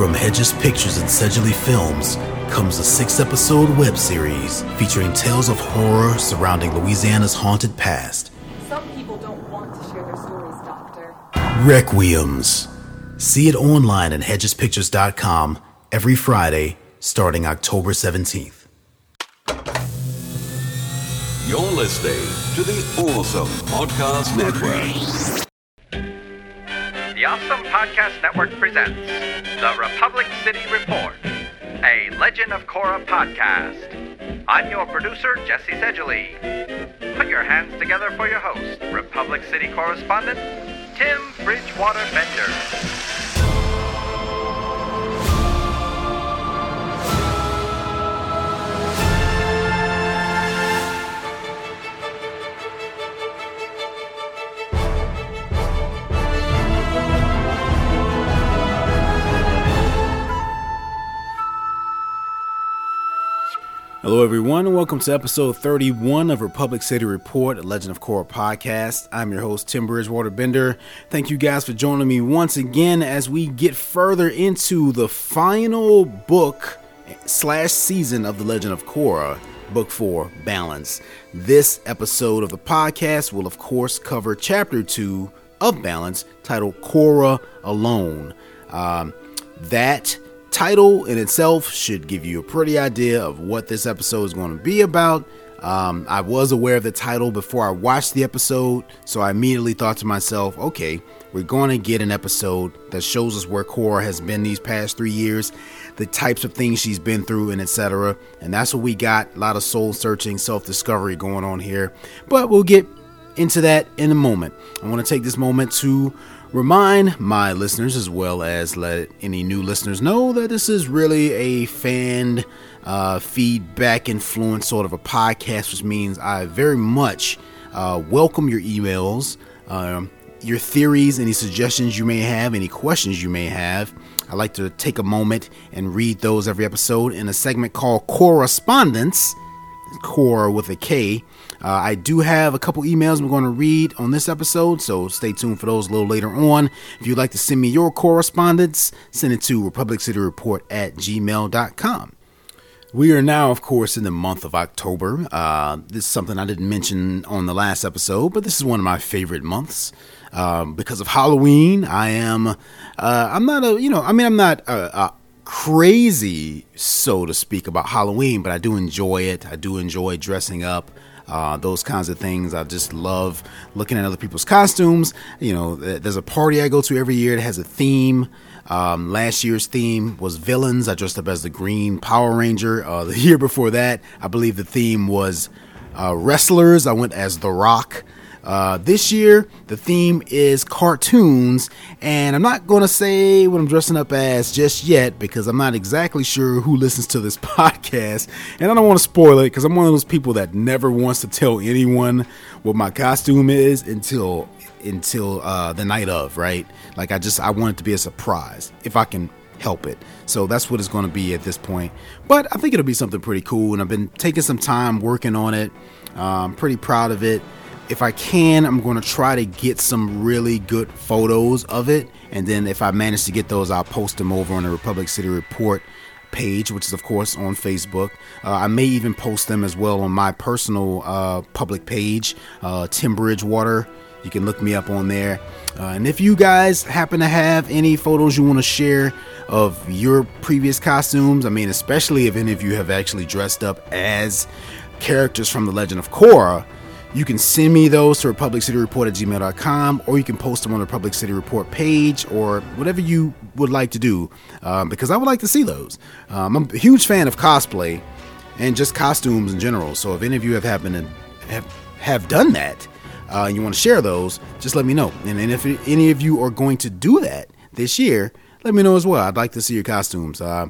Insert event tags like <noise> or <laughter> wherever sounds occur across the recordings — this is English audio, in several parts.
From Hedges Pictures and Sedgley Films comes a six episode web series featuring tales of horror surrounding Louisiana's haunted past. Some people don't want to share their stories, Doctor. Requiems. See it online at hedgespictures.com every Friday starting October 17th. You're listening to the Awesome Podcast Network. The Awesome Podcast Network presents The Republic City Report, a Legend of Korra podcast. I'm your producer, Jesse Sedgley. Put your hands together for your host, Republic City correspondent, Tim Bridgewater Bender. Hello, everyone, and welcome to episode 31 of Republic City Report, a Legend of Korra podcast. I'm your host, Tim Bridgewater Bender. Thank you guys for joining me once again as we get further into the final book slash season of The Legend of Korra, Book 4 Balance. This episode of the podcast will, of course, cover Chapter 2 of Balance titled Korra Alone. Um, that title in itself should give you a pretty idea of what this episode is going to be about. Um, I was aware of the title before I watched the episode, so I immediately thought to myself, okay, we're going to get an episode that shows us where Korra has been these past three years, the types of things she's been through, and etc. And that's what we got a lot of soul searching, self discovery going on here. But we'll get into that in a moment. I want to take this moment to remind my listeners as well as let any new listeners know that this is really a fan uh, feedback influence sort of a podcast, which means I very much uh, welcome your emails, um, your theories, any suggestions you may have, any questions you may have. I like to take a moment and read those every episode in a segment called Correspondence, Core with a K. Uh, I do have a couple emails I'm going to read on this episode, so stay tuned for those a little later on. If you'd like to send me your correspondence, send it to republiccityreport at gmail.com. We are now, of course, in the month of October. Uh, this is something I didn't mention on the last episode, but this is one of my favorite months. Um, because of Halloween, I am, uh, I'm not a, you know, I mean, I'm not a, a crazy, so to speak, about Halloween, but I do enjoy it. I do enjoy dressing up. Uh, those kinds of things. I just love looking at other people's costumes. You know, there's a party I go to every year that has a theme. Um, last year's theme was villains. I dressed up as the Green Power Ranger. Uh, <laughs> the year before that, I believe the theme was uh, wrestlers. I went as The Rock. Uh, this year, the theme is cartoons, and I'm not going to say what I'm dressing up as just yet because I'm not exactly sure who listens to this <laughs> podcast, and I don't want to spoil it because I'm one of those people that never wants to tell anyone what my costume is until until uh, the night of, right? Like I just I want it to be a surprise if I can help it. So that's what it's going to be at this point. But I think it'll be something pretty cool, and I've been taking some time working on it. Uh, I'm pretty proud of it if I can, I'm going to try to get some really good photos of it. And then if I manage to get those, I'll post them over on the Republic City Report page, which is, of course, on Facebook. Uh, I may even post them as well on my personal uh, public page, uh, Tim Bridgewater. You can look me up on there. Uh, and if you guys happen to have any photos you want to share of your previous costumes, I mean, especially if any of you have actually dressed up as characters from The Legend of Korra, you can send me those to republiccityreport at gmail.com or you can post them on the Republic City Report page or whatever you would like to do um, because I would like to see those. Um, I'm a huge fan of cosplay and just costumes in general. So if any of you have happened to have, have done that uh, and you want to share those, just let me know. And, and if any of you are going to do that this year, let me know as well. I'd like to see your costumes. Uh,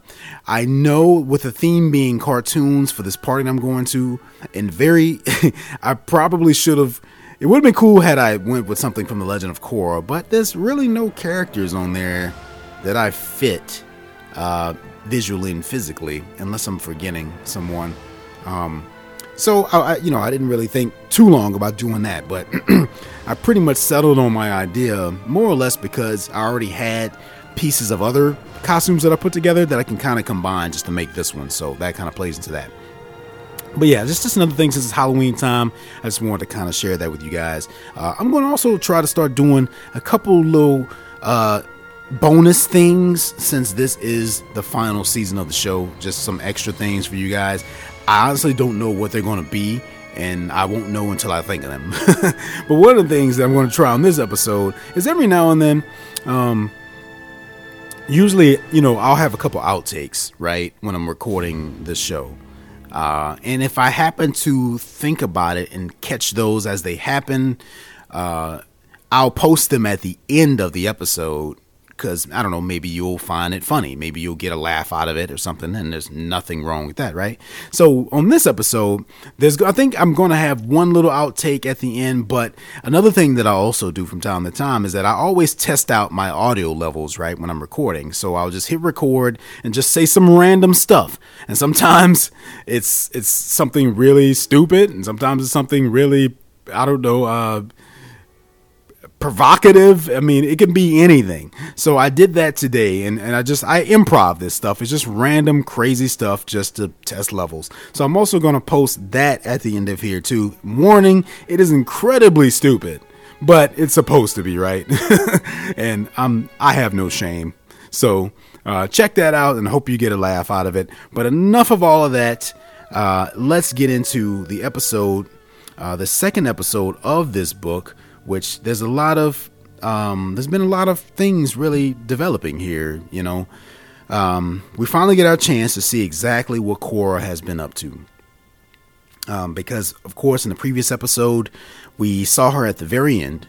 I know with the theme being cartoons for this party I'm going to, and very, <laughs> I probably should have. It would have been cool had I went with something from the Legend of Korra, but there's really no characters on there that I fit uh, visually and physically, unless I'm forgetting someone. Um, so I, you know, I didn't really think too long about doing that, but <clears throat> I pretty much settled on my idea more or less because I already had pieces of other costumes that I put together that I can kind of combine just to make this one. So that kind of plays into that. But yeah, just just another thing since it's Halloween time. I just wanted to kind of share that with you guys. Uh, I'm going to also try to start doing a couple little uh, bonus things since this is the final season of the show. Just some extra things for you guys. I honestly don't know what they're going to be, and I won't know until I think of them. <laughs> but one of the things that I'm going to try on this episode is every now and then. Um, usually, you know, I'll have a couple outtakes, right, when I'm recording the show. Uh, and if I happen to think about it and catch those as they happen, uh, I'll post them at the end of the episode because I don't know, maybe you'll find it funny, maybe you'll get a laugh out of it or something, and there's nothing wrong with that, right? So on this episode, there's I think I'm going to have one little outtake at the end, but another thing that I also do from time to time is that I always test out my audio levels, right, when I'm recording. So I'll just hit record and just say some random stuff, and sometimes it's it's something really stupid, and sometimes it's something really I don't know. Uh, provocative. I mean, it can be anything. So I did that today and, and I just I improv this stuff. It's just random crazy stuff just to test levels. So I'm also gonna post that at the end of here too. Warning, it is incredibly stupid. But it's supposed to be, right? <laughs> and I'm I have no shame. So uh, check that out and hope you get a laugh out of it. But enough of all of that. Uh, let's get into the episode, uh, the second episode of this book, which there's a lot of um, there's been a lot of things really developing here. You know, um, we finally get our chance to see exactly what Korra has been up to. Um, because, of course, in the previous episode, we saw her at the very end,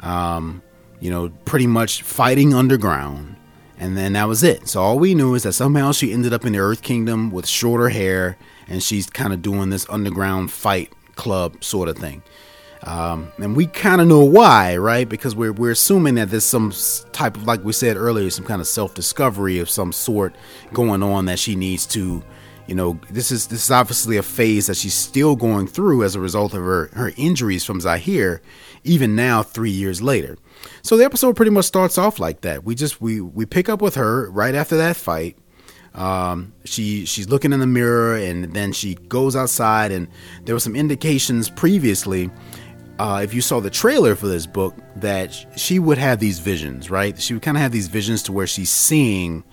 um, you know, pretty much fighting underground. And then that was it. So all we knew is that somehow she ended up in the Earth Kingdom with shorter hair, and she's kind of doing this underground fight club sort of thing. Um, and we kind of know why, right? Because we're we're assuming that there's some type of, like we said earlier, some kind of self discovery of some sort going on that she needs to, you know, this is this is obviously a phase that she's still going through as a result of her her injuries from Zahir, even now three years later. So the episode pretty much starts off like that. We just we we pick up with her right after that fight. Um, she she's looking in the mirror and then she goes outside and there were some indications previously uh, if you saw the trailer for this book, that she would have these visions, right? She would kind of have these visions to where she's seeing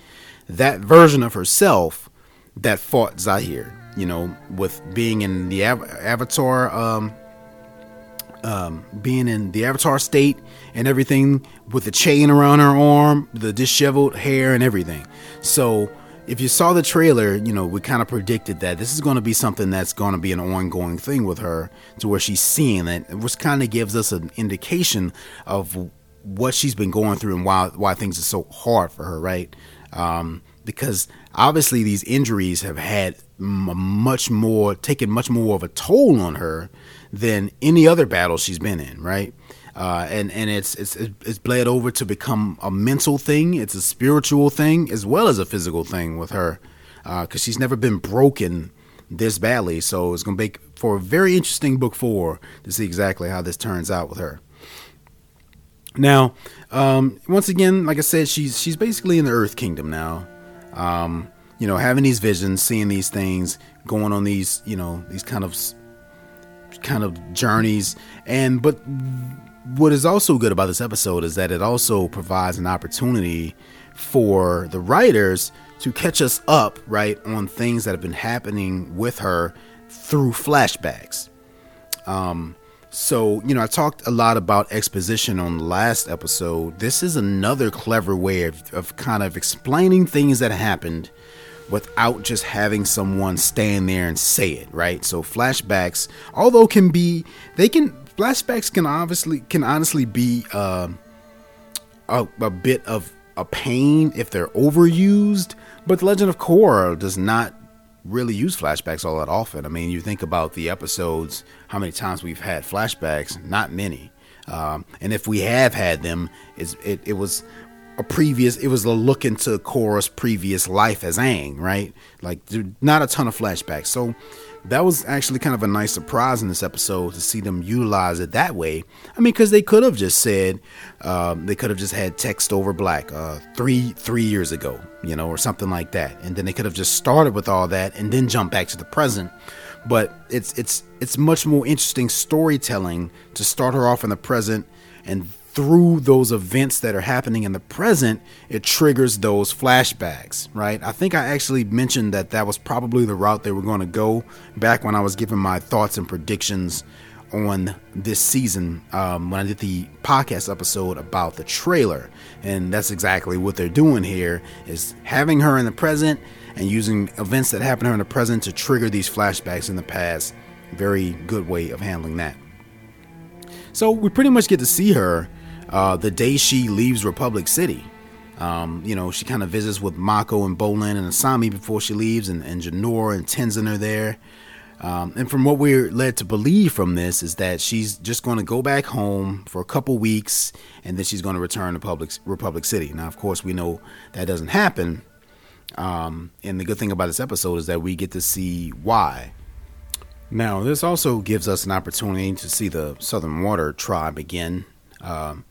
that version of herself that fought Zahir, you know, with being in the av- Avatar, um, um, being in the Avatar state and everything with the chain around her arm, the disheveled hair and everything. So if you saw the trailer, you know, we kind of predicted that this is going to be something that's going to be an ongoing thing with her to where she's seeing it, which kind of gives us an indication of what she's been going through and why why things are so hard for her, right? Um, because obviously these injuries have had much more taken much more of a toll on her than any other battle she's been in, right? Uh, and and it's it's it's bled over to become a mental thing. It's a spiritual thing as well as a physical thing with her, because uh, she's never been broken this badly. So it's going to make for a very interesting book four to see exactly how this turns out with her. Now, um, once again, like I said, she's she's basically in the Earth Kingdom now. Um, you know, having these visions, seeing these things, going on these, you know, these kind of kind of journeys, and but what is also good about this episode is that it also provides an opportunity for the writers to catch us up, right, on things that have been happening with her through flashbacks. Um, so, you know, I talked a lot about exposition on the last episode. This is another clever way of, of kind of explaining things that happened without just having someone stand there and say it, right? So flashbacks, although can be they can flashbacks can obviously can honestly be uh, a, a bit of a pain if they're overused. But the Legend of Korra does not really use flashbacks all that often. I mean, you think about the episodes, how many times we've had flashbacks? Not many. Um, and if we have had them, it, it was a previous. It was a look into Korra's previous life as Aang, right? Like not a ton of flashbacks. So that was actually kind of a nice surprise in this episode to see them utilize it that way. I mean, because they could have just said um, they could have just had text over black uh, three three years ago, you know, or something like that, and then they could have just started with all that and then jump back to the present. But it's it's it's much more interesting storytelling to start her off in the present and through those events that are happening in the present, it triggers those flashbacks, right? I think I actually mentioned that that was probably the route they were going to go back when I was giving my thoughts and predictions on this season um, when I did the podcast episode about the trailer. And that's exactly what they're doing here is having her in the present and using events that happen to her in the present to trigger these flashbacks in the past. Very good way of handling that. So we pretty much get to see her uh, the day she leaves Republic City. Um, you know, she kind of visits with Mako and Bolin and Asami before she leaves, and, and Jinora and Tenzin are there. Um, and from what we're led to believe from this is that she's just going to go back home for a couple weeks, and then she's going to return to Public, Republic City. Now, of course, we know that doesn't happen. Um, and the good thing about this episode is that we get to see why. Now, this also gives us an opportunity to see the Southern Water tribe again. Um,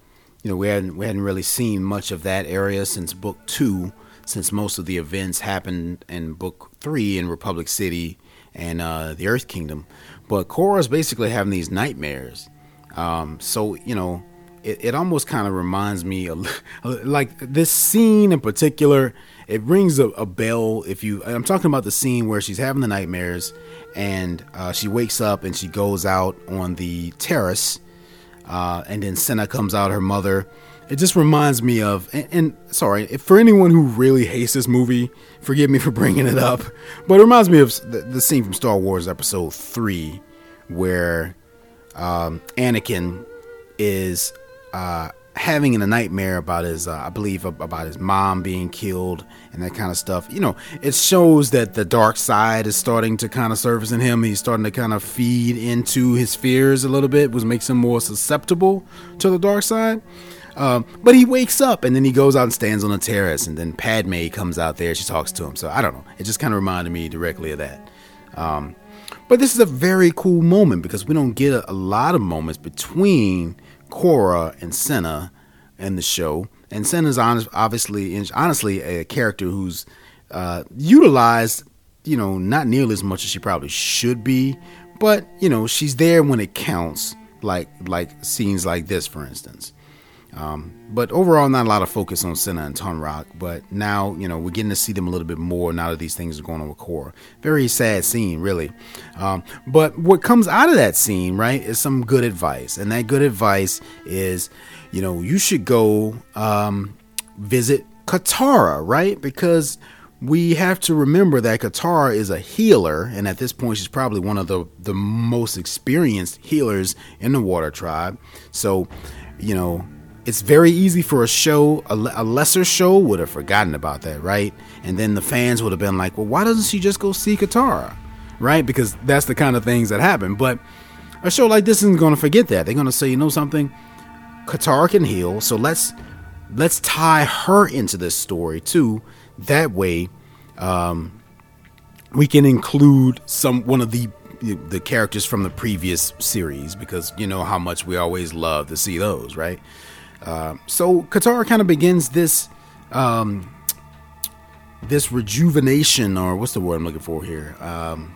you know, we hadn't we hadn't really seen much of that area since book two, since most of the events happened in book three in Republic City and uh, the Earth Kingdom. But Korra's basically having these nightmares. Um, so you know, it, it almost kind of reminds me of like this scene in particular. It rings a, a, bell if you. I'm talking about the scene where she's having the nightmares, and uh, she wakes up and she goes out on the terrace uh, and then Senna comes out, her mother. It just reminds me of, and, and, sorry, for anyone who really hates this movie, forgive me <laughs> for bringing it up, but it reminds me of the, the scene from Star Wars Episode 3 where um, Anakin is uh, having a nightmare about his, uh, I believe, about his mom being killed and that kind of stuff. You know, it shows that the dark side is starting to kind of surface in him. He's starting to kind of feed into his fears a little bit, which makes him more susceptible to the dark side. Um, but he wakes up and then he goes out and stands on the terrace, and then Padme comes out there. She talks to him. So I don't know. It just kind of reminded me directly of that. Um, but this is a very cool moment because we don't get a, a lot of moments between Korra and Senna in the show. And Senna's honest, obviously, honestly, a character who's uh, utilized, you know, not nearly as much as she probably should be. But you know, she's there when it counts, like like scenes like this, for instance. Um, but overall, not a lot of focus on Senna and Tonraq. But now, you know, we're getting to see them a little bit more now that these things are going on with Korra. Very sad scene, really. Um, but what comes out of that scene, right, is some good advice. And that good advice is, you know, you should go um, visit Katara, right? Because we have to remember that Katara is a healer, and at this point, she's probably one of the, the most experienced healers in the Water Tribe. So, you know, it's very easy for a show, a, a, lesser show, would have forgotten about that, right? And then the fans would have been like, well, why doesn't she just go see Katara, right? Because that's the kind of things that happen. But a show like this isn't going to forget that. They're going to say, you know something, Katara can heal, so let's let's tie her into this story too. That way, um, we can include some one of the the characters from the previous series because you know how much we always love to see those, right? So Katara kind of begins this um, this rejuvenation, or what's the word I'm looking for here? Um,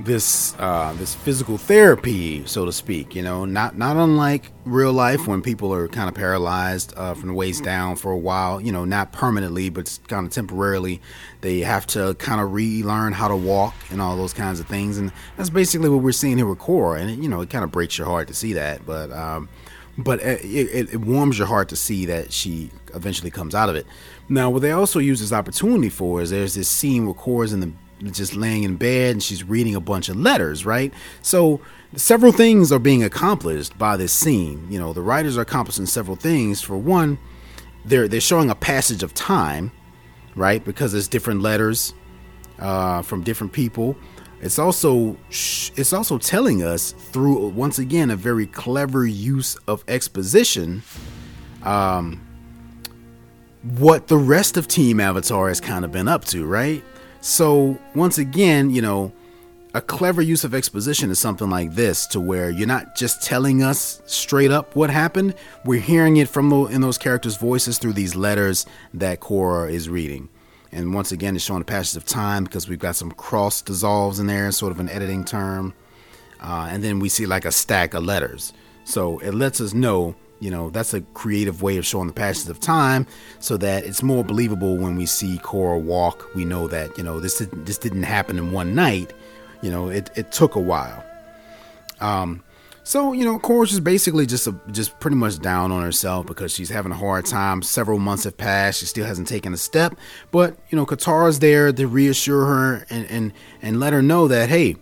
this uh, this physical therapy, so to speak. You know, not not unlike real life when people are kind of paralyzed uh, from the waist down for a while. You know, not permanently, but kind of temporarily. They have to kind of relearn how to walk and all those kinds of things. And that's basically what we're seeing here with Korra. And you know, it kind of breaks your heart to see that, but. Um, but it, it, it, warms your heart to see that she eventually comes out of it. Now, what they also use this opportunity for is there's this scene where Korra's in the just laying in bed and she's reading a bunch of letters, right? So several things are being accomplished by this scene. You know, the writers are accomplishing several things. For one, they're they're showing a passage of time, right? Because there's different letters uh, from different people. It's also it's also telling us through once again a very clever use of exposition um, what the rest of Team Avatar has kind of been up to, right? So once again, you know, a clever use of exposition is something like this to where you're not just telling us straight up what happened we're hearing it from the, in those characters voices through these letters that Korra is reading and once again it's showing the passage of time because we've got some cross dissolves in there sort of an editing term. Uh, and then we see like a stack of letters. So it lets us know you know that's a creative way of showing the passage of time so that it's more believable when we see Korra walk. We know that you know this didn't, this didn't happen in one night. You know, it, it took a while. Um, so you know, Korra's just basically just a, just pretty much down on herself because she's having a hard time. Several months have passed; she still hasn't taken a step. But you know, Katara's there to reassure her and and and let her know that hey,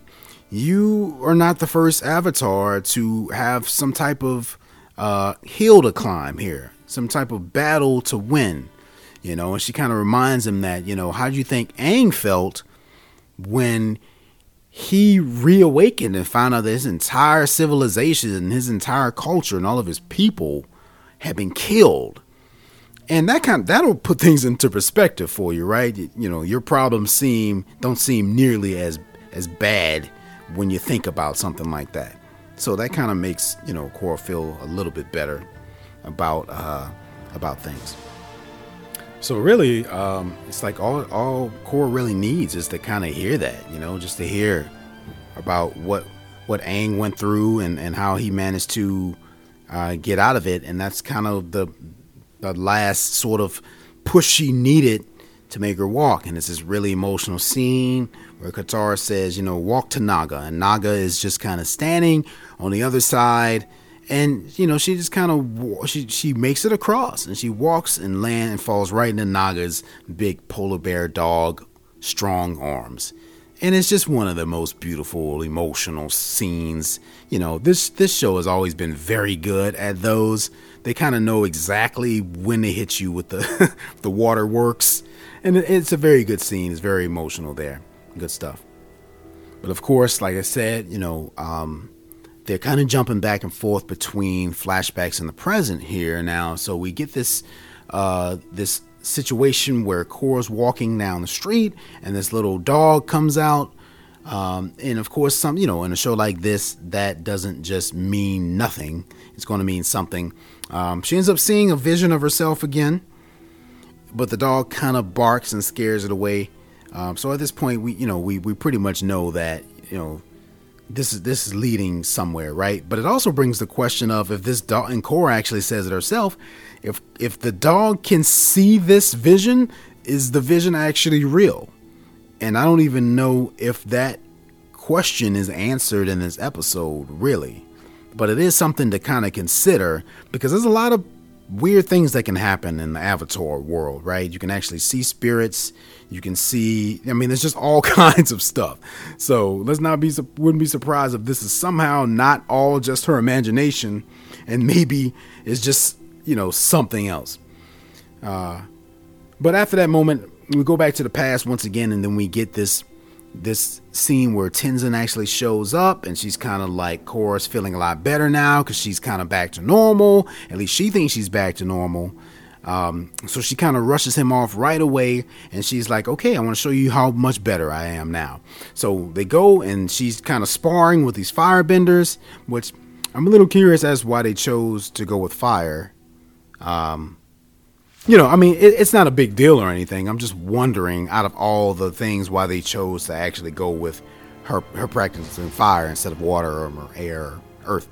you are not the first Avatar to have some type of uh, hill to climb here, some type of battle to win. You know, and she kind of reminds him that you know how do you think Aang felt when he reawakened and found out that his entire civilization and his entire culture and all of his people had been killed. And that kind of, that'll put things into perspective for you, right? You know, your problems seem don't seem nearly as as bad when you think about something like that. So that kind of makes you know Korra feel a little bit better about uh, about things. So really, um, it's like all all Korra really needs is to kind of hear that, you know, just to hear about what what Aang went through and, and how he managed to uh, get out of it, and that's kind of the the last sort of push she needed to make her walk. And it's this really emotional scene where Katara says, you know, walk to Naga, and Naga is just kind of standing on the other side and you know she just kind of she she makes it across and she walks and land and falls right into Naga's big polar bear dog strong arms. And it's just one of the most beautiful emotional scenes. You know this this show has always been very good at those. They kind of know exactly when they hit you with the <laughs> the waterworks. And it's a very good scene. It's very emotional there. Good stuff. But of course like i said you know um they're kind of jumping back and forth between flashbacks and the present here now. So we get this uh, this situation where Korra's walking down the street and this little dog comes out. Um, and of course, some you know, in a show like this, that doesn't just mean nothing. It's going to mean something. Um, she ends up seeing a vision of herself again, but the dog kind of barks and scares it away. Um, so at this point, we you know we we pretty much know that you know this is this is leading somewhere, right? But it also brings the question of if this dog and Korra actually says it herself, if if the dog can see this vision, is the vision actually real? And I don't even know if that question is answered in this episode, really. But it is something to kind of consider because there's a lot of weird things that can happen in the Avatar world, right? You can actually see spirits. You can see, I mean, there's just all <laughs> kinds of stuff. So let's not be, wouldn't be surprised if this is somehow not all just her imagination and maybe it's just, you know, something else. Uh, but after that moment, we go back to the past once again, and then we get this this scene where Tenzin actually shows up and she's kind of like Korra's feeling a lot better now because she's kind of back to normal. At least she thinks she's back to normal. Um, so she kind of rushes him off right away and she's like, okay, I want to show you how much better I am now. So they go and she's kind of sparring with these firebenders, which I'm a little curious as why they chose to go with fire. Um, you know, I mean, it, it's not a big deal or anything. I'm just wondering, out of all the things, why they chose to actually go with her her practicing fire instead of water or, or air or earth.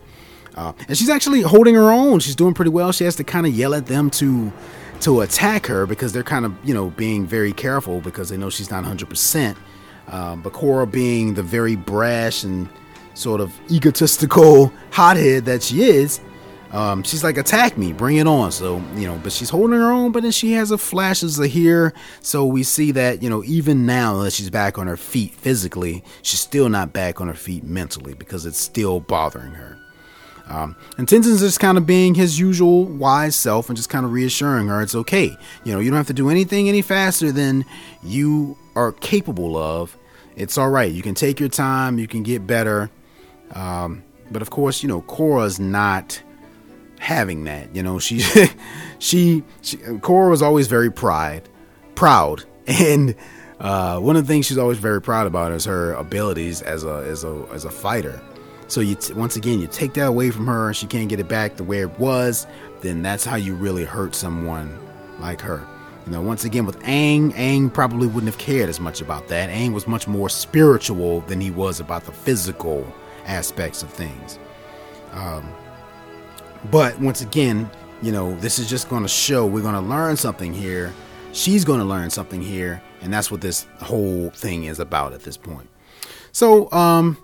Uh, and she's actually holding her own. She's doing pretty well. She has to kind of yell at them to to attack her because they're kind of you know being very careful because they know she's not 100. Um, percent But Korra, being the very brash and sort of egotistical <laughs> hothead that she is, um, she's like, attack me, bring it on. So, you know, but she's holding her own, but then she has a flashes of here. So we see that, you know, even now that she's back on her feet physically, she's still not back on her feet mentally because it's still bothering her. Um, and Tenzin's just kind of being his usual wise self and just kind of reassuring her it's okay. You know, you don't have to do anything any faster than you are capable of. It's all right. You can take your time, you can get better. Um, but of course, you know, Korra's not having that. You know, she, <laughs> she, she Korra was always very pride, proud, <laughs> and Uh, one of the things she's always very proud about is her abilities as a as a as a fighter. So you t- once again you take that away from her and she can't get it back the way it was, then that's how you really hurt someone like her. You know, once again with Aang, Aang probably wouldn't have cared as much about that. Aang was much more spiritual than he was about the physical aspects of things. Um, but once again, you know, this is just going to show we're going to learn something here. She's going to learn something here, and that's what this whole thing is about at this point. So, um,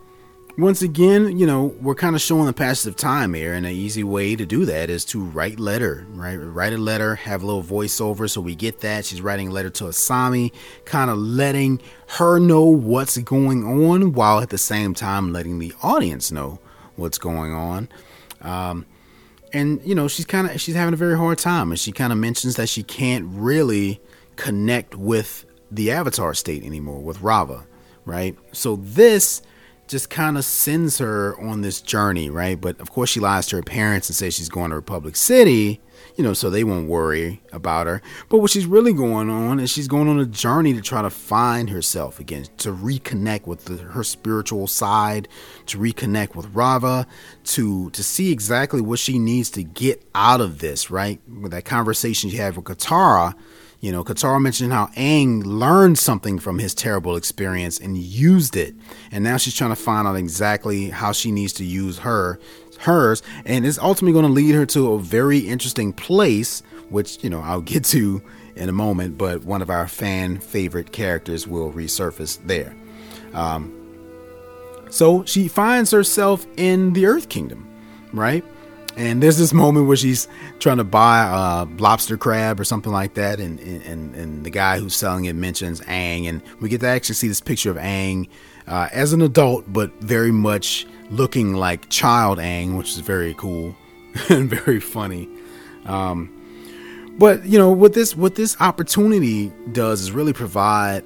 once again, you know, we're kind of showing the passage of time here, and an easy way to do that is to write letter, right? Write a letter, have a little voiceover, so we get that. She's writing a letter to Asami, kind of letting her know what's going on, while at the same time letting the audience know what's going on. Um, and you know, she's kind of she's having a very hard time, and she kind of mentions that she can't really connect with the Avatar state anymore with Raava, right? So this just kind of sends her on this journey, right? But of course, she lies to her parents and says she's going to Republic City, you know, so they won't worry about her. But what she's really going on is she's going on a journey to try to find herself again, to reconnect with the, her spiritual side, to reconnect with Raava, to to see exactly what she needs to get out of this, right? With that conversation she had with Katara you know, Katara mentioned how Aang learned something from his terrible experience and used it. And now she's trying to find out exactly how she needs to use her hers and it's ultimately going to lead her to a very interesting place which, you know, I'll get to in a moment, but one of our fan favorite characters will resurface there. Um, so she finds herself in the Earth Kingdom, right? And there's this moment where she's trying to buy a lobster crab or something like that, and, and and the guy who's selling it mentions Aang, and we get to actually see this picture of Aang uh, as an adult, but very much looking like child Aang, which is very cool <laughs> and very funny. Um, but you know what this what this opportunity does is really provide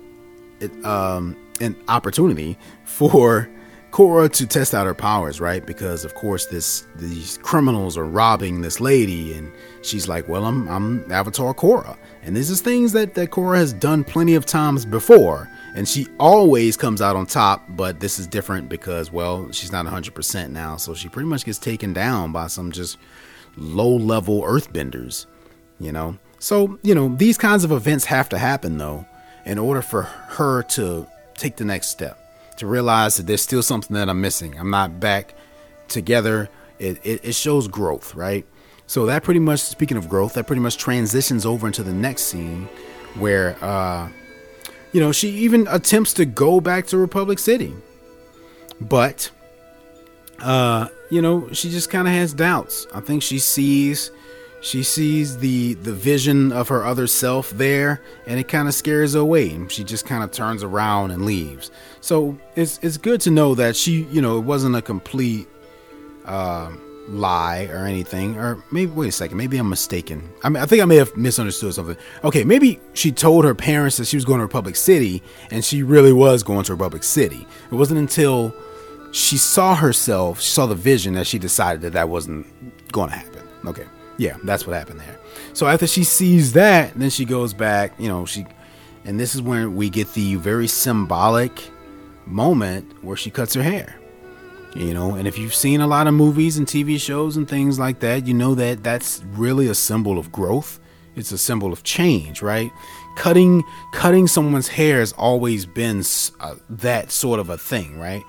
it, um, an opportunity <laughs> for Korra to test out her powers, right? Because of course this these criminals are robbing this lady, and she's like, "Well, I'm I'm Avatar Korra," and this is things that that Korra has done plenty of times before, and she always comes out on top. But this is different because, well, she's not 100 percent now, so she pretty much gets taken down by some just low level Earthbenders, you know. So you know these kinds of events have to happen though, in order for her to take the next step to realize that there's still something that I'm missing. I'm not back together. It, it, it, shows growth, right? So that pretty much, speaking of growth, that pretty much transitions over into the next scene where, uh, you know, she even attempts to go back to Republic City. But, uh, you know, she just kind of has doubts. I think she sees she sees the the vision of her other self there and it kind of scares her away and she just kind of turns around and leaves. So it's it's good to know that she you know it wasn't a complete uh, lie or anything or maybe wait a second maybe i'm mistaken. I mean i think i may have misunderstood something. Okay maybe she told her parents that she was going to republic city and she really was going to republic city. It wasn't until she saw herself she saw the vision that she decided that that wasn't going to happen. Okay yeah, that's what happened there. So after she sees that, then she goes back, you know, she and this is when we get the very symbolic moment where she cuts her hair. You know, and if you've seen a lot of movies and TV shows and things like that, you know that that's really a symbol of growth. It's a symbol of change, right? Cutting cutting someone's hair has always been uh, that sort of a thing, right?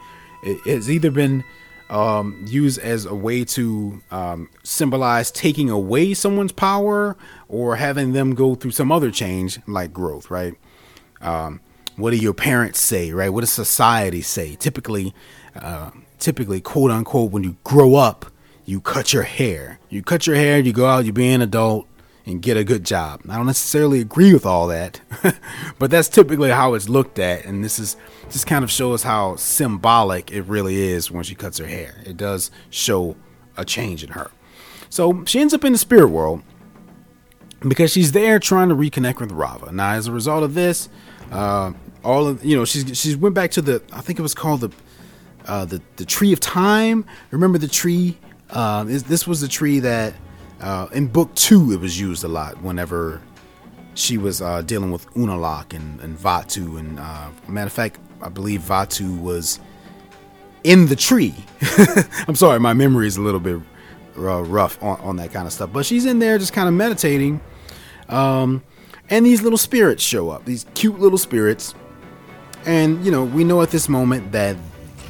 It, it's either been um, used as a way to um, symbolize taking away someone's power or having them go through some other change like growth, right? Um, what do your parents say, right? What does society say? Typically, uh, typically, quote unquote, when you grow up, you cut your hair. You cut your hair, you go out, you be an adult, and get a good job. I don't necessarily agree with all that, <laughs> but that's typically how it's looked at. And this is just kind of shows how symbolic it really is when she cuts her hair. It does show a change in her. So she ends up in the spirit world because she's there trying to reconnect with Raava. Now, as a result of this, uh, all of you know, she's she went back to the I think it was called the uh, the the tree of time. Remember the tree? Uh, this was the tree that uh, in book two, it was used a lot whenever she was uh, dealing with Unalaq and, and Vaatu. And uh, matter of fact, I believe Vaatu was in the tree. <laughs> I'm sorry, my memory is a little bit uh, rough on, on, that kind of stuff. But she's in there just kind of meditating. Um, and these little spirits show up, these cute little spirits. And, you know, we know at this moment that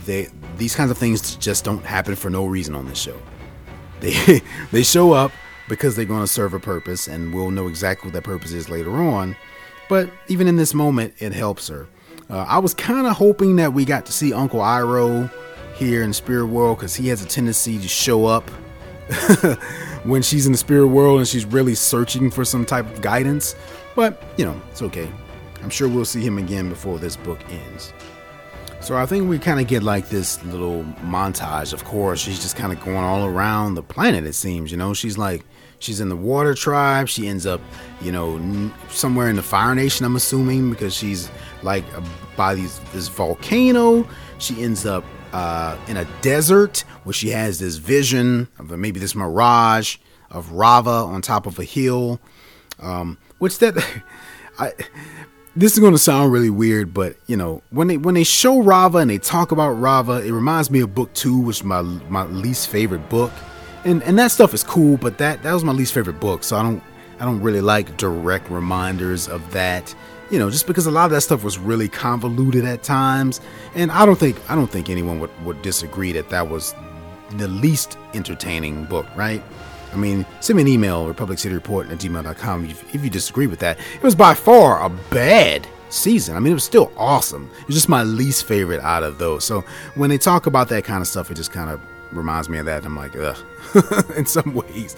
they these kinds of things just don't happen for no reason on this show. They <laughs> they show up because they're going to serve a purpose, and we'll know exactly what that purpose is later on. But even in this moment, it helps her. Uh, I was kind of hoping that we got to see Uncle Iroh here in Spirit World because he has a tendency to show up <laughs> when she's in the spirit world and she's really searching for some type of guidance. But, you know, it's okay. I'm sure we'll see him again before this book ends. So I think we kind of get like this little montage. Of course, she's just kind of going all around the planet. It seems, you know, she's like she's in the Water Tribe. She ends up, you know, somewhere in the Fire Nation. I'm assuming because she's like by these this volcano. She ends up uh, in a desert where she has this vision of maybe this mirage of Raava on top of a hill. Um, which that <laughs> I this is going to sound really weird, but you know, when they when they show Raava and they talk about Raava, it reminds me of book two, which is my my least favorite book, and and that stuff is cool, but that that was my least favorite book, so I don't I don't really like direct reminders of that, you know, just because a lot of that stuff was really convoluted at times, and I don't think I don't think anyone would would disagree that that was the least entertaining book, right? I mean, send me an email, republiccityreport at gmail.com if, if you disagree with that. It was by far a bad season. I mean, it was still awesome. It's just my least favorite out of those. So when they talk about that kind of stuff, it just kind of reminds me of that. I'm like, ugh, <laughs> in some ways.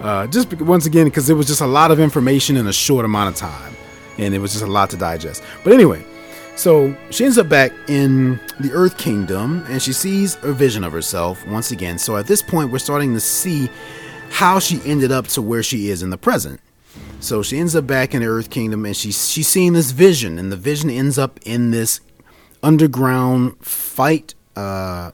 Uh, just once again, because it was just a lot of information in a short amount of time. And it was just a lot to digest. But anyway, so she ends up back in the Earth Kingdom and she sees a vision of herself once again. So at this point, we're starting to see how she ended up to where she is in the present. So she ends up back in the Earth Kingdom and she's she's seeing this vision, and the vision ends up in this underground fight uh,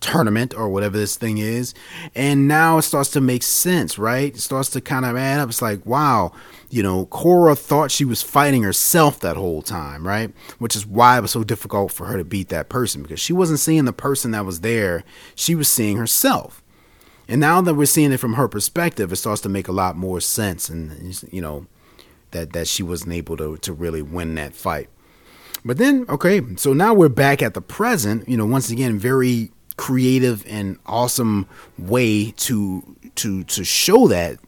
tournament or whatever this thing is. And now it starts to make sense, right? It starts to kind of add up. It's like, wow, you know, Korra thought she was fighting herself that whole time, right? Which is why it was so difficult for her to beat that person because she wasn't seeing the person that was there, she was seeing herself. And now that we're seeing it from her perspective, it starts to make a lot more sense. And you know that that she wasn't able to to really win that fight. But then, okay, so now we're back at the present. You know, once again, very creative and awesome way to to to show that.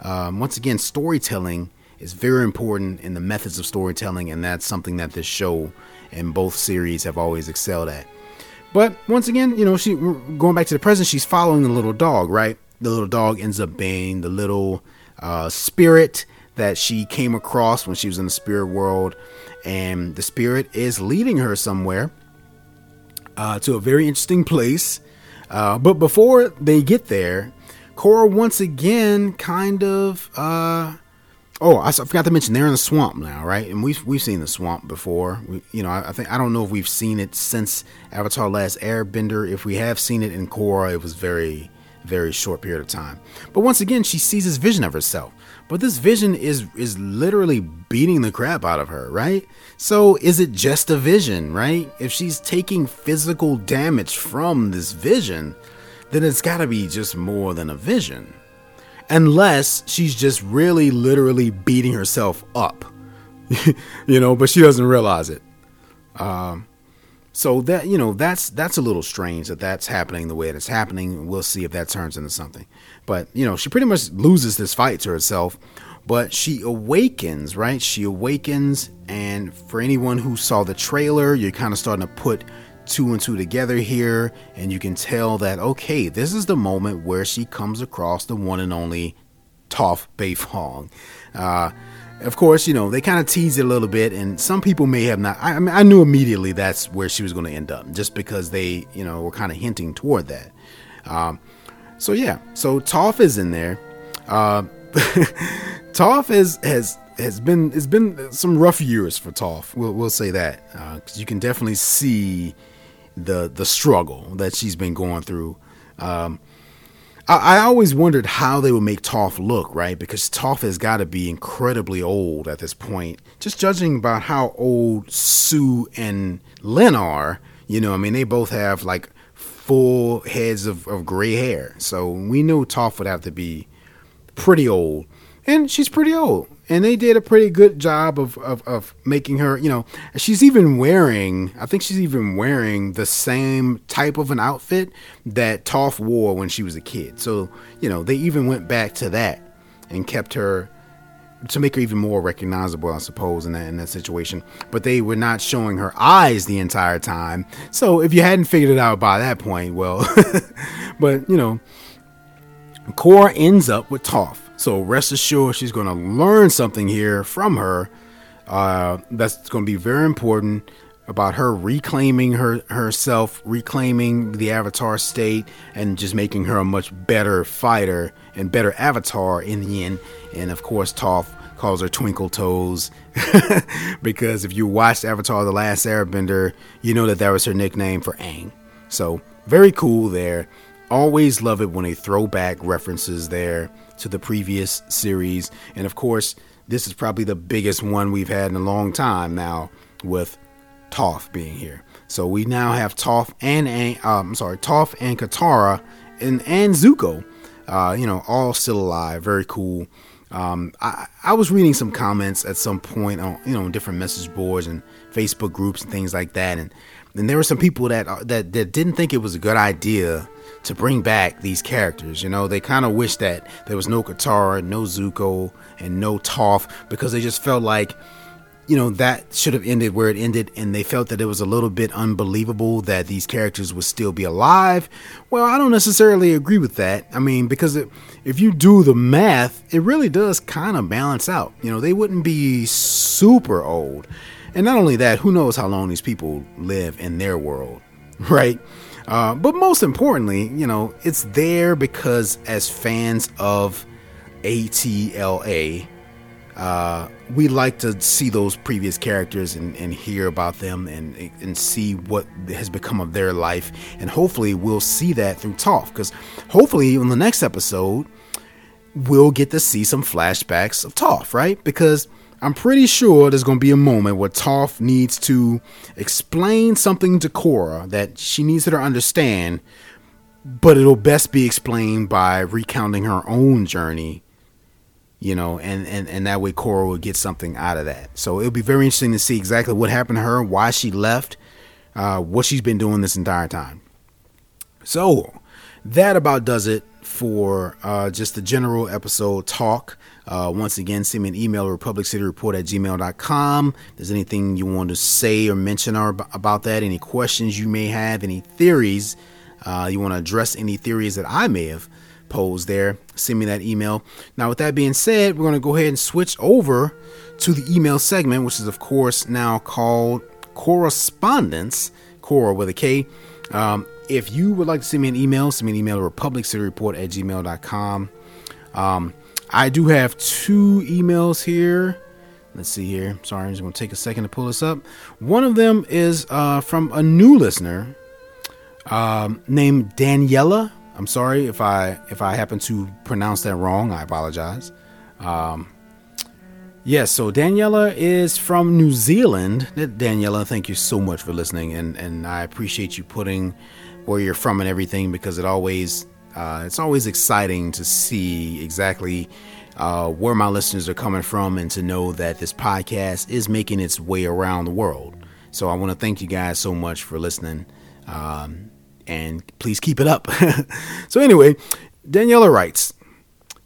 Um, once again, storytelling is very important in the methods of storytelling, and that's something that this show and both series have always excelled at. But once again, you know, she going back to the present, she's following the little dog, right? The little dog ends up being the little uh, spirit that she came across when she was in the spirit world, and the spirit is leading her somewhere uh, to a very interesting place. Uh, but before they get there, Korra once again kind of uh, Oh, I forgot to mention they're in the swamp now, right? And we've we've seen the swamp before. We, you know, I, I, think I don't know if we've seen it since Avatar: Last Airbender. If we have seen it in Korra, it was very very short period of time. But once again, she sees this vision of herself. But this vision is is literally beating the crap out of her, right? So is it just a vision, right? If she's taking physical damage from this vision, then it's got to be just more than a vision unless she's just really literally beating herself up. <laughs> You know but she doesn't realize it. Um, so that you know that's that's a little strange that that's happening the way it's happening. We'll see if that turns into something. But you know she pretty much loses this fight to herself but she awakens right? She awakens and for anyone who saw the trailer you're kind of starting to put two and two together here, and you can tell that, okay, this is the moment where she comes across the one and only Toph Beifong. Uh, of course, you know, they kind of tease it a little bit, and some people may have not. I, I, mean, I knew immediately that's where she was going to end up, just because they, you know, were kind of hinting toward that. Um, so, yeah, so Toph is in there. Uh, <laughs> Toph is, has has been it's been some rough years for Toph. We'll, we'll say that because uh, you can definitely see the the struggle that she's been going through. Um, I, I always wondered how they would make Toph look, right? Because Toph has got to be incredibly old at this point. Just judging about how old Su and Lin are, you know, I mean, they both have like full heads of, of gray hair. So we knew Toph would have to be pretty old. And she's pretty old. And they did a pretty good job of, of, of making her, you know, she's even wearing, I think she's even wearing the same type of an outfit that Toph wore when she was a kid. So, you know, they even went back to that and kept her to make her even more recognizable, I suppose, in that in that situation. But they were not showing her eyes the entire time. So if you hadn't figured it out by that point, well, <laughs> but you know, Korra ends up with Toph. So rest assured, she's going to learn something here from her. Uh, that's going to be very important about her reclaiming her herself, reclaiming the Avatar state, and just making her a much better fighter and better Avatar in the end. And of course, Toph calls her Twinkle Toes <laughs> because if you watched Avatar: The Last Airbender, you know that that was her nickname for Aang. So very cool there. Always love it when they throw back references there to the previous series, and of course, this is probably the biggest one we've had in a long time now with Toph being here. So we now have Toph and uh, I'm sorry, Toph and Katara and and Zuko, uh, you know, all still alive. Very cool. Um, I, I was reading some comments at some point on you know different message boards and Facebook groups and things like that, and and there were some people that uh, that that didn't think it was a good idea to bring back these characters. You know, they kind of wish that there was no Katara, no Zuko, and no Toph because they just felt like you know that should have ended where it ended and they felt that it was a little bit unbelievable that these characters would still be alive. Well i don't necessarily agree with that. I mean because it, if you do the math it really does kind of balance out. You know they wouldn't be super old. And not only that who knows how long these people live in their world <laughs> right uh, but most importantly you know it's there because as fans of atla uh, we like to see those previous characters and, and hear about them and and see what has become of their life. And hopefully we'll see that through Toph because hopefully in the next episode we'll get to see some flashbacks of Toph right? Because I'm pretty sure there's going to be a moment where Toph needs to explain something to Korra that she needs her to understand but it'll best be explained by recounting her own journey you know, and, and, and that way Korra will get something out of that. So it'll be very interesting to see exactly what happened to her, why she left, uh, what she's been doing this entire time. So that about does it for uh, just the general episode talk. Uh, once again, send me an email republiccityreport at gmail.com. If there's anything you want to say or mention or about that, any questions you may have, any theories, uh, you want to address any theories that I may have posed there, send me that email. Now, with that being said, we're going to go ahead and switch over to the email segment, which is, of course, now called correspondence, Korra with a K. Um, if you would like to send me an email, send me an email to republiccityreport at gmail.com. Um, I do have two emails here. Let's see here. Sorry, I'm just going to take a second to pull this up. One of them is uh, from a new listener um, named Daniela I'm sorry if I if I happen to pronounce that wrong. I apologize. Um, yes, so Daniela is from New Zealand. Daniela, thank you so much for listening, and and I appreciate you putting where you're from and everything because it always uh, it's always exciting to see exactly uh, where my listeners are coming from and to know that this podcast is making its way around the world. So I want to thank you guys so much for listening. Um, and please keep it up. <laughs> so, anyway, Daniela writes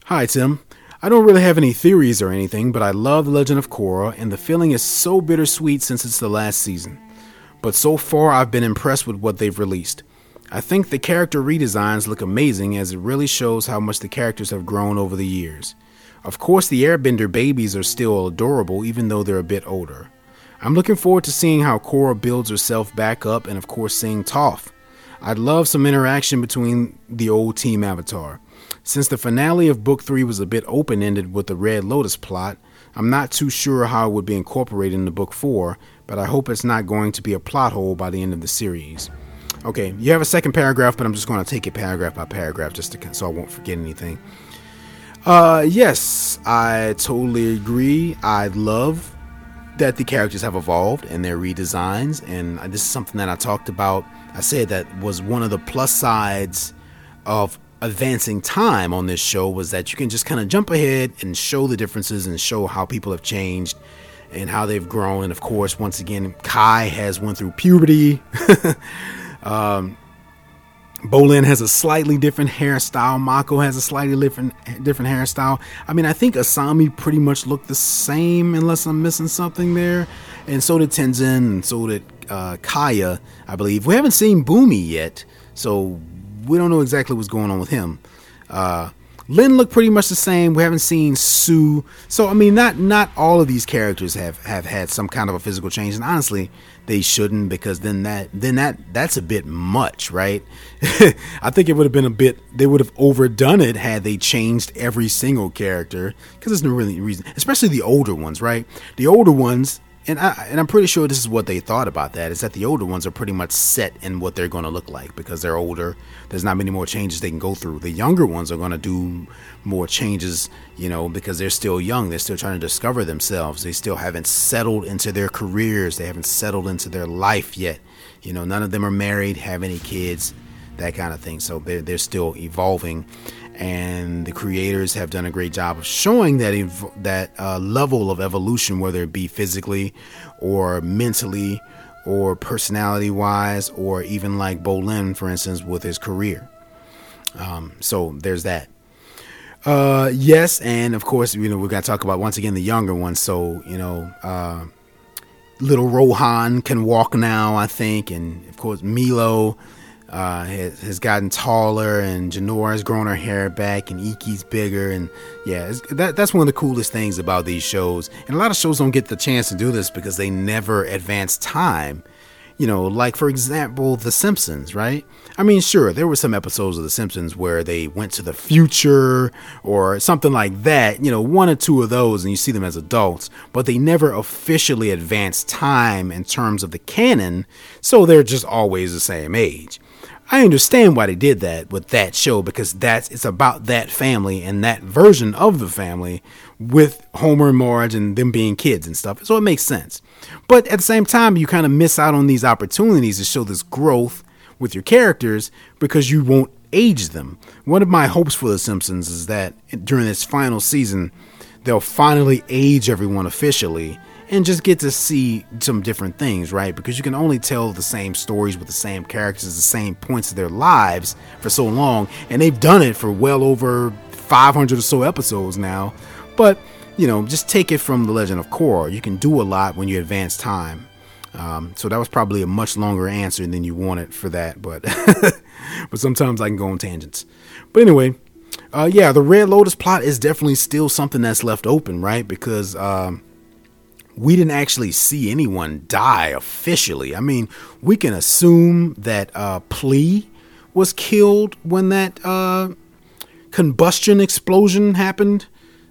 Hi, Tim. I don't really have any theories or anything, but I love The Legend of Korra, and the feeling is so bittersweet since it's the last season. But so far, I've been impressed with what they've released. I think the character redesigns look amazing as it really shows how much the characters have grown over the years. Of course, the Airbender babies are still adorable, even though they're a bit older. I'm looking forward to seeing how Korra builds herself back up, and of course, seeing Toph. I'd love some interaction between the old Team Avatar. Since the finale of Book 3 was a bit open ended with the Red Lotus plot, I'm not too sure how it would be incorporated into Book 4, but I hope it's not going to be a plot hole by the end of the series. Okay, you have a second paragraph, but I'm just going to take it paragraph by paragraph just to, so I won't forget anything. Uh, yes, I totally agree. I love that the characters have evolved and their redesigns, and this is something that I talked about. I said that was one of the plus sides of advancing time on this show was that you can just kind of jump ahead and show the differences and show how people have changed and how they've grown. And of course, once again, Kai has went through puberty. <laughs> um, Bolin has a slightly different hairstyle. Mako has a slightly different different hairstyle. I mean, I think Asami pretty much looked the same, unless I'm missing something there. And so did Tenzin, and so did uh, Kya, I believe. We haven't seen Bumi yet, so we don't know exactly what's going on with him. Uh, Lin looked pretty much the same. We haven't seen Su, so I mean, not not all of these characters have have had some kind of a physical change, and honestly, they shouldn't because then that then that that's a bit much, right? <laughs> I think it would have been a bit. They would have overdone it had they changed every single character because there's no really reason, especially the older ones, right? The older ones and I and I'm pretty sure this is what they thought about that is that the older ones are pretty much set in what they're going to look like because they're older. There's not many more changes they can go through. The younger ones are going to do more changes, you know, because they're still young. They're still trying to discover themselves. They still haven't settled into their careers. They haven't settled into their life yet. You know, none of them are married, have any kids, that kind of thing. So they're they're still evolving and the creators have done a great job of showing that that uh, level of evolution, whether it be physically or mentally or personality wise, or even like Bolin, for instance, with his career. Um, so there's that. Uh, yes, and of course, you know, we're gonna talk about once again the younger ones. So you know, uh, little Rohan can walk now, I think, and of course Milo uh, has, has, gotten taller, and Jinora has grown her hair back, and Ikki's bigger, and yeah, that, that's one of the coolest things about these shows. And a lot of shows don't get the chance to do this because they never advance time. You know, like for example, The Simpsons, right? I mean, sure, there were some episodes of The Simpsons where they went to the future or something like that, you know, one or two of those, and you see them as adults, but they never officially advance time in terms of the canon, so they're just always the same age. I understand why they did that with that show because that's it's about that family and that version of the family with Homer and Marge and them being kids and stuff. So it makes sense. But at the same time, you kind of miss out on these opportunities to show this growth with your characters because you won't age them. One of my hopes for The Simpsons is that during this final season, they'll finally age everyone officially and just get to see some different things, right? Because you can only tell the same stories with the same characters, the same points of their lives for so long, and they've done it for well over 500 or so episodes now. But you know, just take it from the Legend of Korra. You can do a lot when you advance time. Um, so that was probably a much longer answer than you wanted for that, but <laughs> but sometimes I can go on tangents. But anyway, uh, yeah, the Red Lotus plot is definitely still something that's left open, right? Because um, we didn't actually see anyone die officially. I mean, we can assume that uh, P'Li was killed when that uh, combustion explosion happened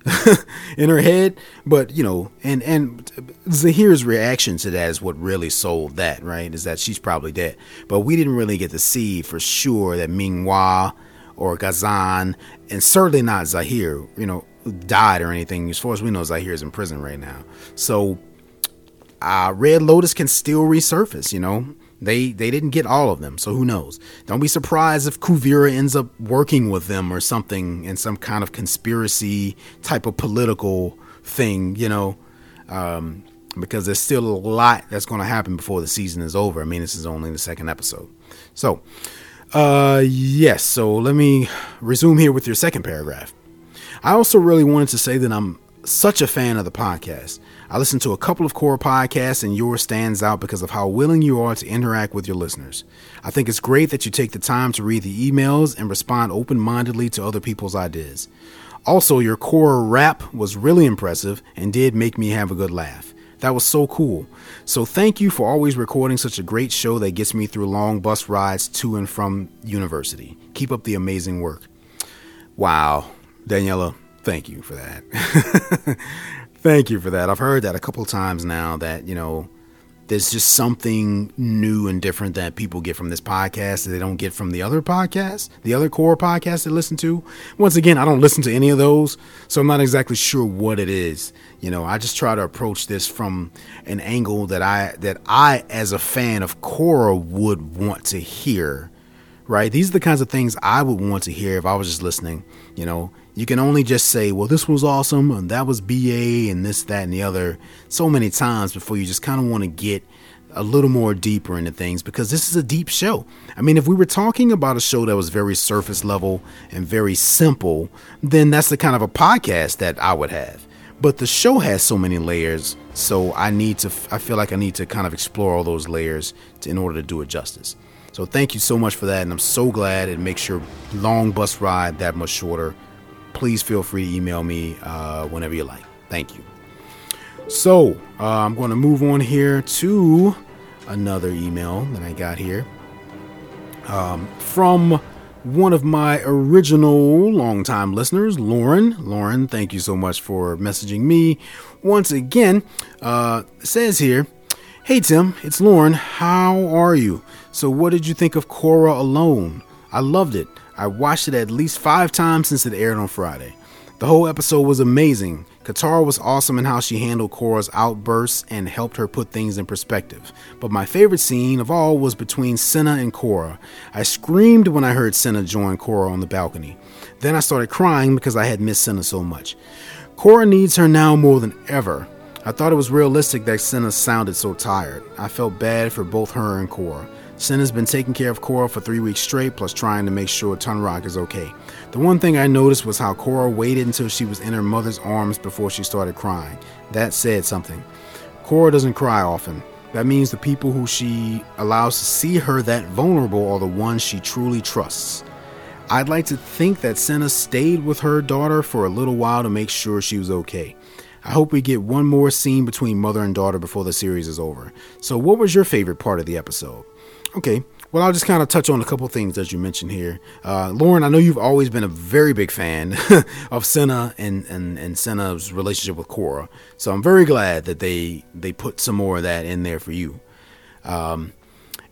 <laughs> in her head. But you know, and and Zahir's reaction to that is what really sold that, right? Is that she's probably dead. But we didn't really get to see for sure that Ming-Hua or Ghazan, and certainly not Zahir. You know, died or anything. As far as we know, Zahir is in prison right now. So uh, Red Lotus can still resurface. You know, they they didn't get all of them, so who knows? Don't be surprised if Kuvira ends up working with them or something in some kind of conspiracy type of political thing. You know. Um, because there's still a lot that's going to happen before the season is over. I mean, this is only the second episode. So, uh, yes. So let me resume here with your second paragraph. I also really wanted to say that I'm such a fan of the podcast. I listen to a couple of Korra podcasts, and yours stands out because of how willing you are to interact with your listeners. I think it's great that you take the time to read the emails and respond open mindedly to other people's ideas. Also, your Korra rap was really impressive and did make me have a good laugh. That was so cool. So, thank you for always recording such a great show that gets me through long bus rides to and from university. Keep up the amazing work. Wow. Daniela, thank you for that. <laughs> thank you for that. I've heard that a couple of times now that, you know, there's just something new and different that people get from this podcast that they don't get from the other podcasts, the other Korra podcasts they listen to. Once again, I don't listen to any of those, so I'm not exactly sure what it is. You know, I just try to approach this from an angle that I that I as a fan of Korra would want to hear. Right? These are the kinds of things I would want to hear if I was just listening, you know, you can only just say, well, this was awesome, and that was BA, and this, that, and the other so many times before you just kind of want to get a little more deeper into things because this is a deep show. I mean, if we were talking about a show that was very surface level and very simple, then that's the kind of a podcast that I would have. But the show has so many layers, so I need to, I feel like I need to kind of explore all those layers to, in order to do it justice. So thank you so much for that, and I'm so glad it makes your long bus ride that much shorter please feel free to email me uh, whenever you like. Thank you. So uh, I'm going to move on here to another email that I got here um, from one of my original longtime listeners, Lauren. Lauren, thank you so much for messaging me once again. Uh, says here, Hey Tim, it's Lauren. How are you? So, what did you think of Korra Alone? I loved it. I watched it at least five times since it aired on Friday. The whole episode was amazing. Katara was awesome in how she handled Korra's outbursts and helped her put things in perspective. But my favorite scene of all was between Senna and Korra. I screamed when I heard Senna join Korra on the balcony. Then I started crying because I had missed Senna so much. Korra needs her now more than ever. I thought it was realistic that Senna sounded so tired. I felt bad for both her and Korra. Senna's been taking care of Korra for three weeks straight, plus trying to make sure Tonraq is okay. The one thing I noticed was how Korra waited until she was in her mother's arms before she started crying. That said something. Korra doesn't cry often. That means the people who she allows to see her that vulnerable are the ones she truly trusts. I'd like to think that Senna stayed with her daughter for a little while to make sure she was okay. I hope we get one more scene between mother and daughter before the series is over. So, what was your favorite part of the episode? Okay. Well, I'll just kind of touch on a couple things as you mentioned here. Uh, Lauren, I know you've always been a very big fan <laughs> of Senna and, and, and Senna's relationship with Korra. So I'm very glad that they they put some more of that in there for you. Um,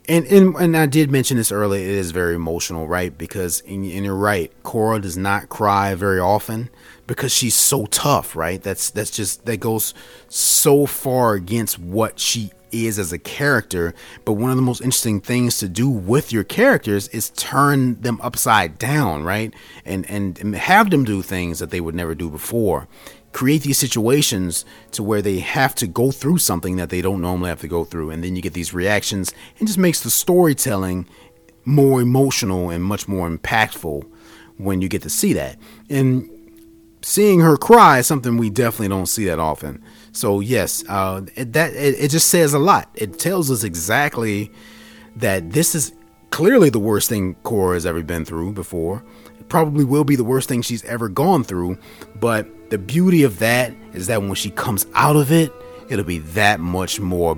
and, and and I did mention this earlier. It is very emotional, right? Because and, and you're right. Korra does not cry very often because she's so tough, right? That's that's just that goes so far against what she is as a character. But one of the most interesting things to do with your characters is turn them upside down, right? And and, and have them do things that they would never do before. Create these situations to where they have to go through something that they don't normally have to go through, and then you get these reactions, and just makes the storytelling more emotional and much more impactful when you get to see that. And seeing her cry is something we definitely don't see that often. So yes, uh, it, that it, it just says a lot. It tells us exactly that this is clearly the worst thing Korra has ever been through before. It probably will be the worst thing she's ever gone through. But the beauty of that is that when she comes out of it, it'll be that much more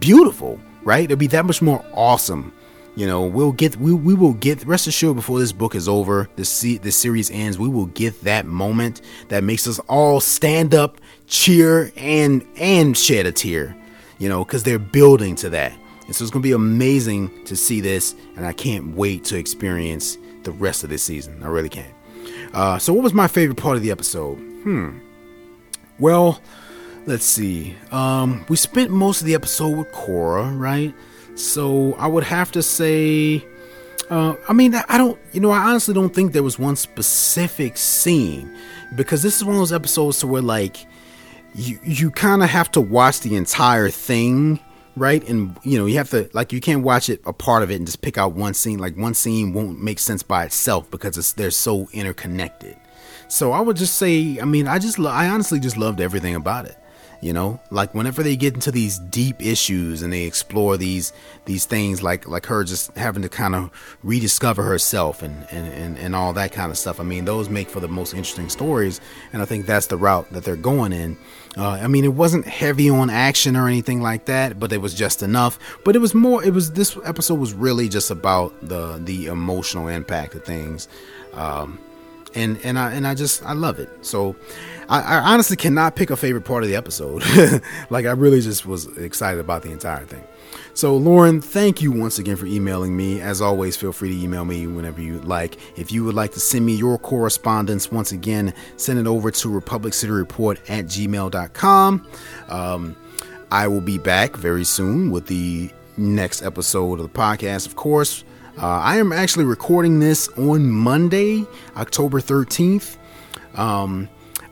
beautiful, right? It'll be that much more awesome you know we'll get we, we will get rest assured before this book is over the se- the series ends we will get that moment that makes us all stand up cheer and and shed a tear you know because they're building to that. And so it's going to be amazing to see this and i can't wait to experience the rest of this season. I really can't. Uh, so what was my favorite part of the episode? Hmm. Well let's see. Um, we spent most of the episode with Korra, right? So I would have to say, uh, I mean, I don't, you know, I honestly don't think there was one specific scene because this is one of those episodes to where like you you kind of have to watch the entire thing right? And you know you have to like you can't watch it a part of it and just pick out one scene. Like one scene won't make sense by itself because it's they're so interconnected. So i would just say i mean i just i honestly just loved everything about it you know? Like whenever they get into these deep issues and they explore these these things like like her just having to kind of rediscover herself and, and and and all that kind of stuff i mean those make for the most interesting stories and i think that's the route that they're going in uh, i mean it wasn't heavy on action or anything like that but it was just enough but it was more it was this episode was really just about the the emotional impact of things um, and and I and I just I love it. So I, I honestly cannot pick a favorite part of the episode. <laughs> like I really just was excited about the entire thing. So, Lauren, thank you once again for emailing me. As always, feel free to email me whenever you like. If you would like to send me your correspondence, once again, send it over to republiccityreport City Report at gmail.com. Um, I will be back very soon with the next episode of the podcast, of course. Uh, I am actually recording this on Monday, October 13th. Um,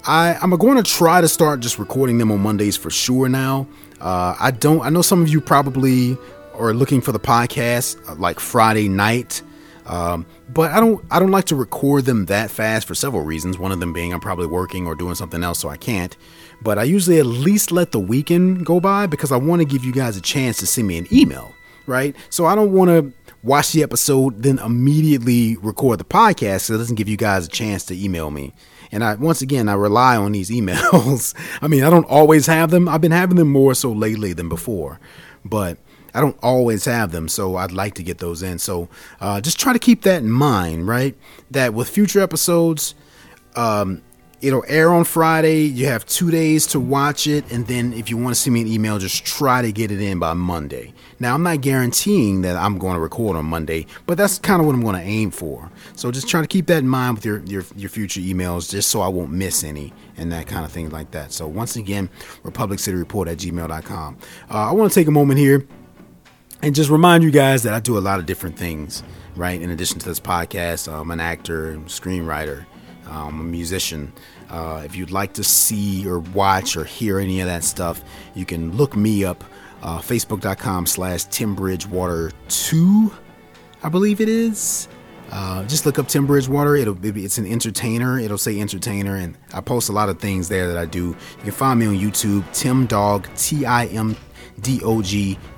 I, I'm going to try to start just recording them on Mondays for sure now. Uh, I don't. I know some of you probably are looking for the podcast uh, like Friday night, um, but I don't. I don't like to record them that fast for several reasons. One of them being I'm probably working or doing something else, so I can't. But I usually at least let the weekend go by because I want to give you guys a chance to send me an email, right? So I don't want to watch the episode then immediately record the podcast so it doesn't give you guys a chance to email me. And I once again I rely on these emails. <laughs> I mean, I don't always have them. I've been having them more so lately than before, but I don't always have them, so I'd like to get those in. So uh, just try to keep that in mind, right? That with future episodes, um, it'll air on Friday. You have two days to watch it, and then if you want to send me an email, just try to get it in by Monday. Now, I'm not guaranteeing that I'm going to record on Monday, but that's kind of what I'm going to aim for. So just try to keep that in mind with your, your, your future emails, just so I won't miss any and that kind of thing like that. So once again, republiccityreport City Report at gmail.com. Uh, I want to take a moment here and just remind you guys that I do a lot of different things, right? In addition to this podcast, I'm an actor, screenwriter, um, a musician. Uh, if you'd like to see or watch or hear any of that stuff, you can look me up uh, facebook.com slash timbridgewater2 i believe it is. Uh, just look up tim bridgewater it'll be it's an entertainer. It'll say entertainer and i post a lot of things there that i do. You can find me on youtube tim dog t-i-m-d-o-g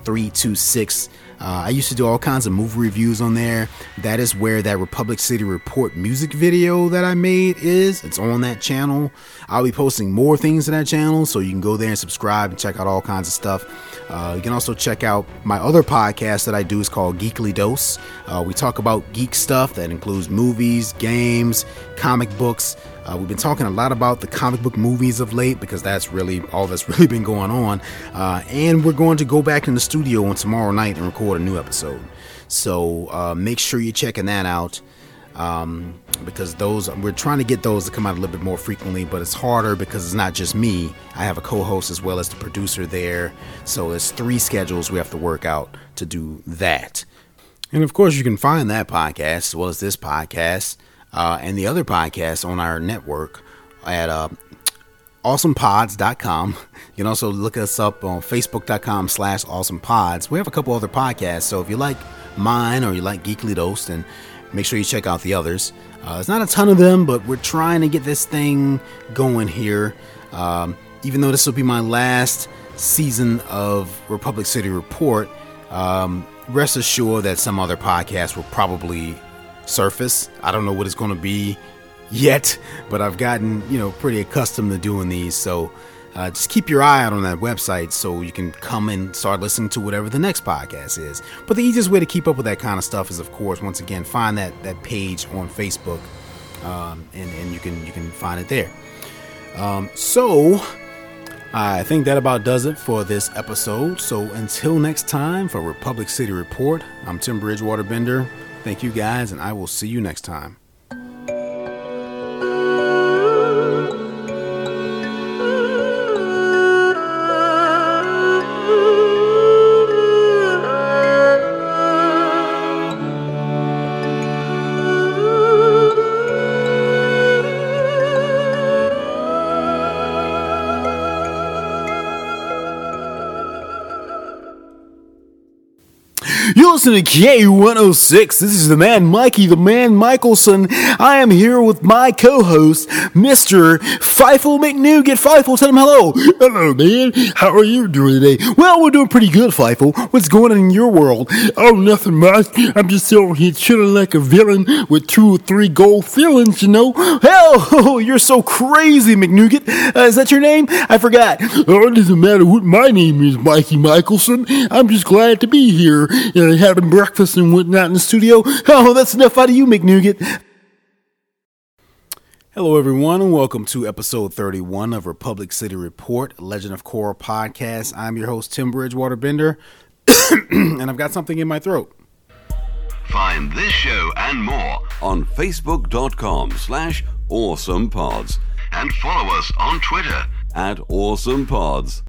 326 uh, I used to do all kinds of movie reviews on there. That is where that Republic City Report music video that I made is. It's on that channel. I'll be posting more things to that channel, so you can go there and subscribe and check out all kinds of stuff. Uh, you can also check out my other podcast that I do. is called Geekly Dose. Uh, we talk about geek stuff that includes movies, games, comic books. Uh, we've been talking a lot about the comic book movies of late because that's really all that's <laughs> really been going on. Uh, and we're going to go back in the studio on tomorrow night and record a new episode. So uh, make sure you're checking that out um, because those we're trying to get those to come out a little bit more frequently, but it's harder because it's not just me. I have a co-host as well as the producer there, so it's three schedules we have to work out to do that. And of course, you can find that podcast as well as this podcast uh, and the other podcasts on our network at uh, awesomepods.com. You can also look us up on facebook.com slash awesomepods. We have a couple other podcasts, so if you like mine or you like Geekly Dose, then make sure you check out the others. Uh, there's not a ton of them, but we're trying to get this thing going here. Um, even though this will be my last season of Republic City Report, um, rest assured that some other podcasts will probably surface. I don't know what it's going to be yet, but I've gotten, you know, pretty accustomed to doing these. So uh, just keep your eye out on that website so you can come and start listening to whatever the next podcast is. But the easiest way to keep up with that kind of stuff is, of course, once again, find that that page on Facebook, um, and and you can you can find it there. Um, so. I think that about does it for this episode. So until next time for Republic City Report, I'm Tim Bridgewater Bender. Thank you guys, and I will see you next time. Listening to K106. This is the man Mikey, the man Michelson. I am here with my co-host, Mr. Feifel McNugget. Feifel, tell him hello. Hello, man. How are you doing today? Well, we're doing pretty good, Feifel. What's going on in your world? Oh, nothing much. I'm just over here chilling like a villain with two or three gold fillings, you know. Hell, <laughs> you're so crazy, McNugget. Uh, is that your name? I forgot. Oh, it doesn't matter what my name is, Mikey Michelson. I'm just glad to be here and having breakfast and whatnot in the studio. Oh, that's enough out of you, McNugget. Hello, everyone, and welcome to episode 31 of Republic City Report, Legend of Korra podcast. I'm your host, Tim Bridgewater Bender, <clears throat> and I've got something in my throat. Find this show and more on facebook.com slash awesomepods and follow us on Twitter at awesomepods.